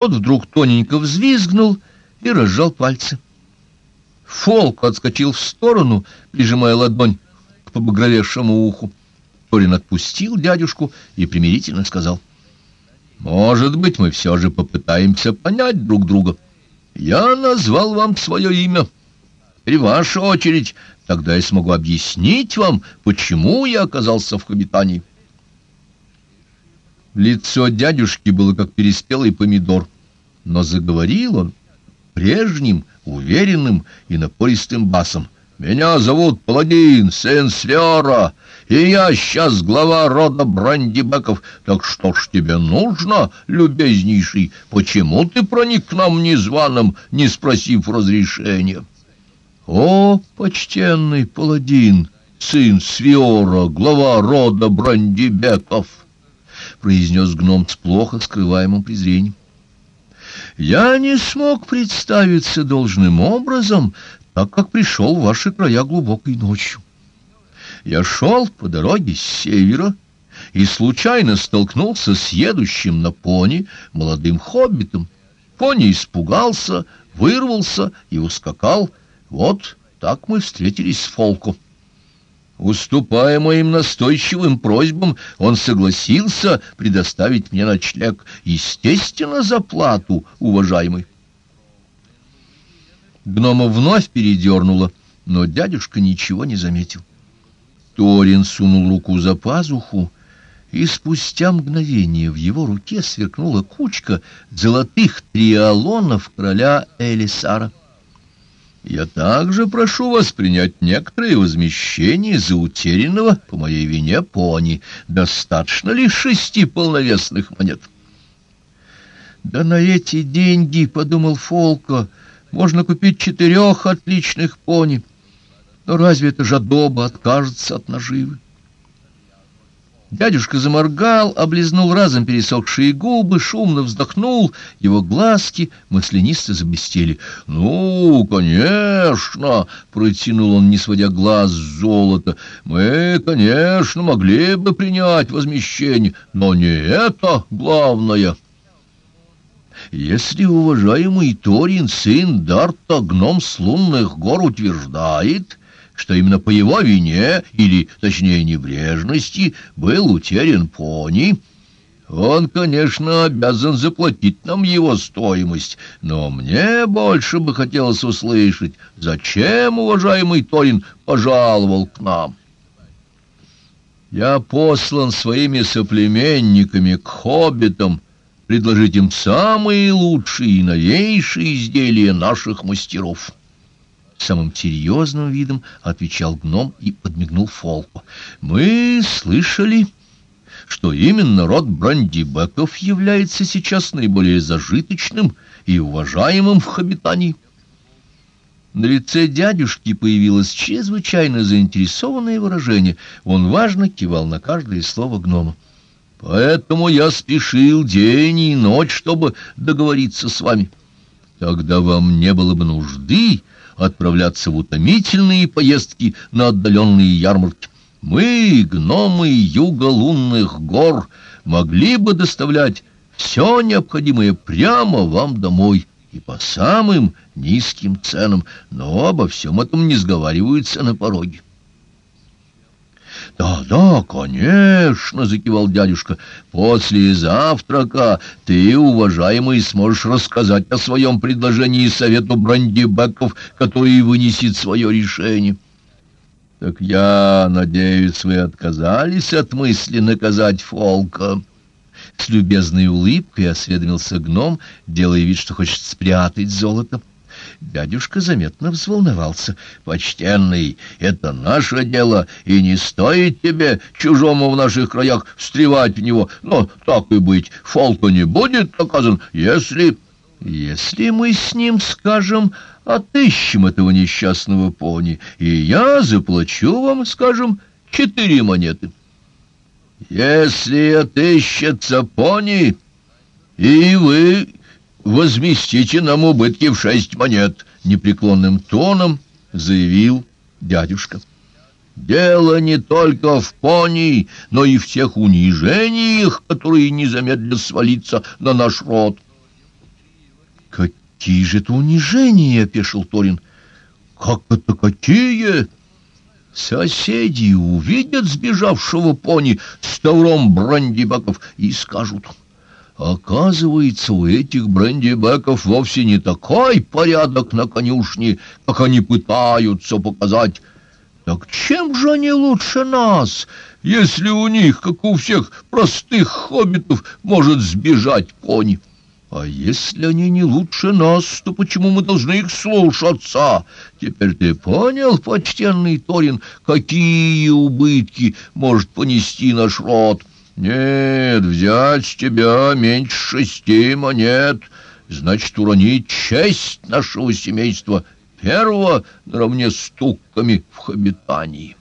Тот вдруг тоненько взвизгнул и разжал пальцы. Фолк отскочил в сторону, прижимая ладонь к побагровевшему уху. Торин отпустил дядюшку и примирительно сказал, «Может быть, мы все же попытаемся понять друг друга. Я назвал вам свое имя. И ваша очередь, тогда я смогу объяснить вам, почему я оказался в Хобитании». Лицо дядюшки было как переспелый помидор, но заговорил он прежним, уверенным и напористым басом. «Меня зовут Паладин, сын Свера, и я сейчас глава рода Брандибеков. Так что ж тебе нужно, любезнейший? Почему ты проник к нам незваным, не спросив разрешения?» «О, почтенный Паладин, сын Свера, глава рода Брандибеков!» — произнес гном с плохо скрываемым презрением. «Я не смог представиться должным образом, так как пришел в ваши края глубокой ночью. Я шел по дороге с севера и случайно столкнулся с едущим на пони молодым хоббитом. Пони испугался, вырвался и ускакал. Вот так мы встретились с Фолком. Уступая моим настойчивым просьбам, он согласился предоставить мне ночлег, естественно, за плату, уважаемый. Гнома вновь передернула, но дядюшка ничего не заметил. Торин сунул руку за пазуху, и спустя мгновение в его руке сверкнула кучка золотых триалонов короля Элисара. Я также прошу вас принять некоторые возмещения за утерянного по моей вине пони. Достаточно ли шести полновесных монет? Да на эти деньги, — подумал Фолко, — можно купить четырех отличных пони. Но разве это жадоба откажется от наживы? Дядюшка заморгал, облизнул разом пересохшие губы, шумно вздохнул, его глазки маслянисто заблестели. «Ну, конечно!» — протянул он, не сводя глаз с золота. «Мы, конечно, могли бы принять возмещение, но не это главное!» Если уважаемый Торин, сын Дарта, гном с лунных гор, утверждает, что именно по его вине, или, точнее, небрежности, был утерян пони. Он, конечно, обязан заплатить нам его стоимость, но мне больше бы хотелось услышать, зачем уважаемый Торин пожаловал к нам. Я послан своими соплеменниками к хоббитам, предложить им самые лучшие и новейшие изделия наших мастеров» самым серьезным видом отвечал гном и подмигнул Фолку. «Мы слышали, что именно род Брандибеков является сейчас наиболее зажиточным и уважаемым в Хобитании». На лице дядюшки появилось чрезвычайно заинтересованное выражение. Он важно кивал на каждое слово гнома. «Поэтому я спешил день и ночь, чтобы договориться с вами. Тогда вам не было бы нужды отправляться в утомительные поездки на отдаленные ярмарки. Мы, гномы юго-лунных гор, могли бы доставлять все необходимое прямо вам домой и по самым низким ценам, но обо всем этом не сговариваются на пороге. «Да, да, конечно!» — закивал дядюшка. «После завтрака ты, уважаемый, сможешь рассказать о своем предложении совету Брандибеков, который вынесет свое решение». «Так я надеюсь, вы отказались от мысли наказать Фолка?» С любезной улыбкой осведомился гном, делая вид, что хочет спрятать золото. Дядюшка заметно взволновался. «Почтенный, это наше дело, и не стоит тебе, чужому в наших краях, встревать в него. Но так и быть, фолка не будет наказан, если...» «Если мы с ним, скажем, отыщем этого несчастного пони, и я заплачу вам, скажем, четыре монеты». «Если отыщется пони, и вы возместите нам убытки в шесть монет, — непреклонным тоном заявил дядюшка. Дело не только в пони, но и в тех унижениях, которые не замедлят свалиться на наш род. какие же это унижения!» — опешил Торин. «Как это какие?» Соседи увидят сбежавшего пони с тавром брандибаков и скажут... Оказывается, у этих брендибеков вовсе не такой порядок на конюшне, как они пытаются показать. Так чем же они лучше нас, если у них, как у всех простых хоббитов, может сбежать пони? А если они не лучше нас, то почему мы должны их слушаться? Теперь ты понял, почтенный Торин, какие убытки может понести наш род?» Нет, взять с тебя меньше шести монет, значит, уронить честь нашего семейства, первого наравне с тукками в хобитании.